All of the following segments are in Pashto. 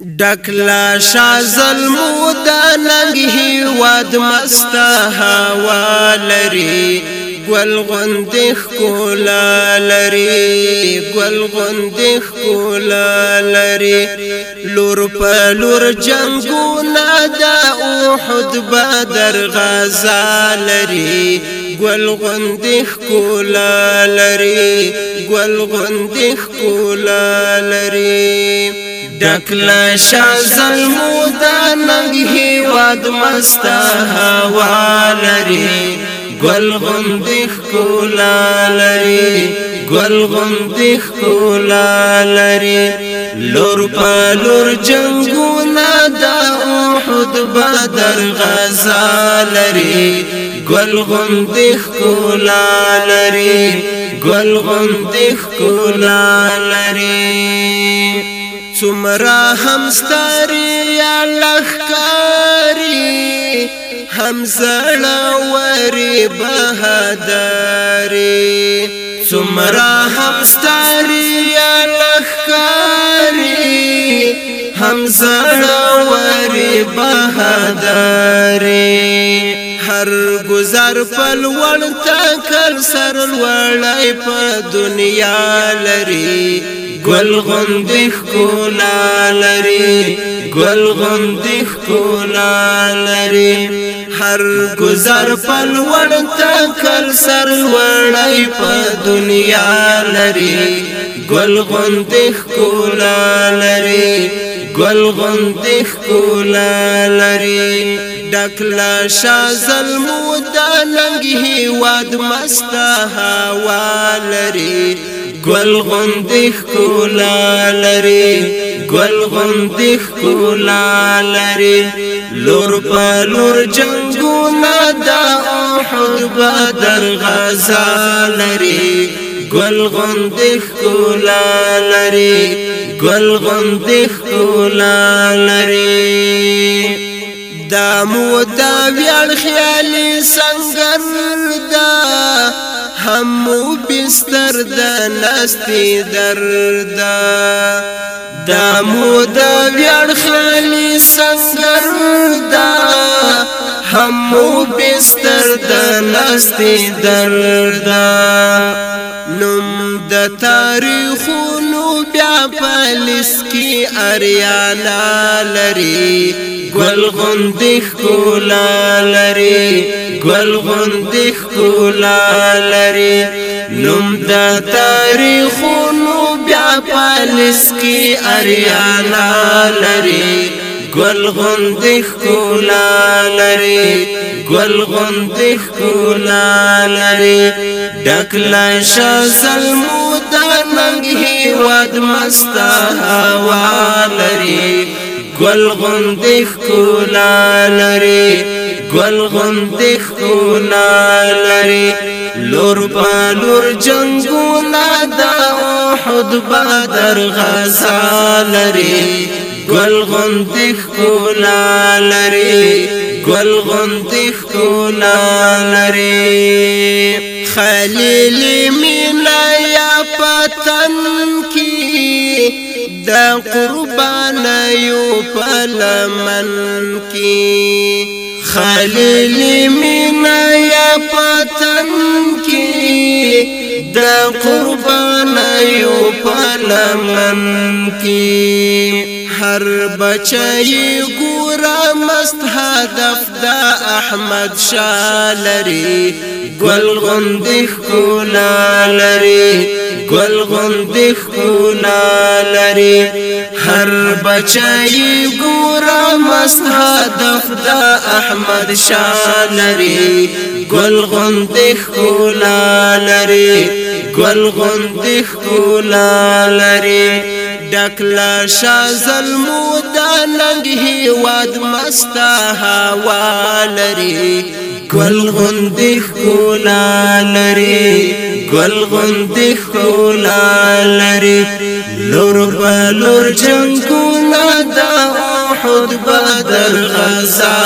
ډکلا شا ظلمو د ننګ هیواد مستا هوا لري ګل غوند ښکولا لري ګل غوند ښکولا لري لور په لور جنگونه د احد بدر غزا لري ګل غوند ښکولا لري ګل غوند ښکولا لري ډکلا شان ظلمو دا ننګ هیواد مست هوا لري ګل غوند ښکولا لري ګل غوند ښکولا لري لور په لور جنگونه دا احد بدر غزا لري ګل غوند ښکولا لري ګل غوند ښکولا لري څومره همستاري یا لخکاری همزړه وری بهاداری څومره همستاري یا لخکاری همزړه وری بهاداری هر گزار پل وړ تکل سر وړای په دنیا لري گل غند خونا لري گل غند خونا لري هر گزار پل وړ تکل سر وړای په دنیا لري گل غند خونا لري گل غند خونا لري ډکلا شا ظلمو د ننګ هیواد مستا هوا لري ګل غوند ښکلا لري ګل غوند ښکلا لري لور په لور جنگونه دا احد بدر غزا لري ګل غوند ښکلا لري ګل غوند ښکلا لري دا مو دا ویل خیالي سنگر دا همو بستر دا نستی درد دا مو دا ویل خیالي سنگر دا همو بستر دا نستی درد نم د تاریخونو بیا پلیس کی اریانا لري گل غوند خولا لري گل غوند خولا لري نوم د تاریخونو بیا پلیس کی اریانا لري گل غوند خولا لري گل غوند خولا لري ډکلا شزلمو دا تنگ هیواد مستا هوا لري گل غند خولا لري گل غند خولا لري لور په لور جنگونا دا احد بدر غزا لري گل غند خولا لري گل غند خولا لري خليل من يا پتن کی دا قربان یو پلمن کی خلیل مینا یا پتن کی دا قربان یو پلمن کی هر بچی ګورا مست هدف دا احمد شاه لري ګل غوند خونا لري ګل غوند خونا لري هر بچی ګورا مست هدف دا احمد شاه لري ګل غوند خونا لري ګل غوند خونا لري ډکلا شا ظلمو دا لنګ هیواد مستا هوا لري گل غند خولا لري گل غند خولا لري لور بلور جنگونا دا احد بدر غزا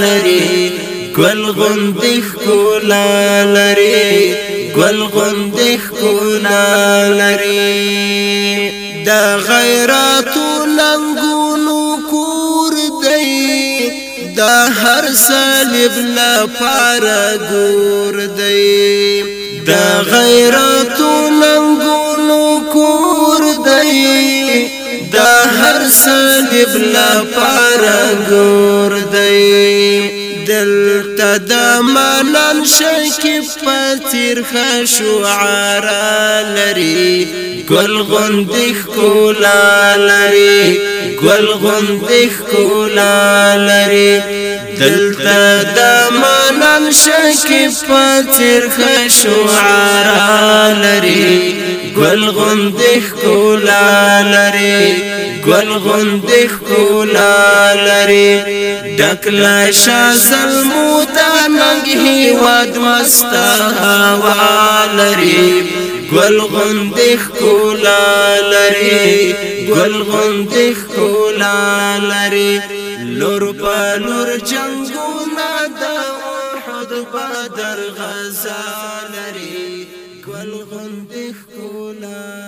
لري گل غند خولا لري گل غند خولا لري د غیرت لنګونو کور دی د هر صلیب لپاره ګور دی د غیرت لنګونو کور دی د هر صلیب لپاره ګور دی دل تدا تدامنن شکی پتیر خشو عارا لري گل غندخ کولا لری گل غندخ کولا لری دل تدا تدامنن شکی پتیر خشو عارا لري گل غندخ کولا لری ګل غوند ښکلا لري ډکلا شا سلمو ته منګ هیواد مستا هوا لري ګل غوند ښکلا لري ګل غوند ښکلا لري لور په لور جنگونه دا حد بدر غزا لري ګل غوند ښکلا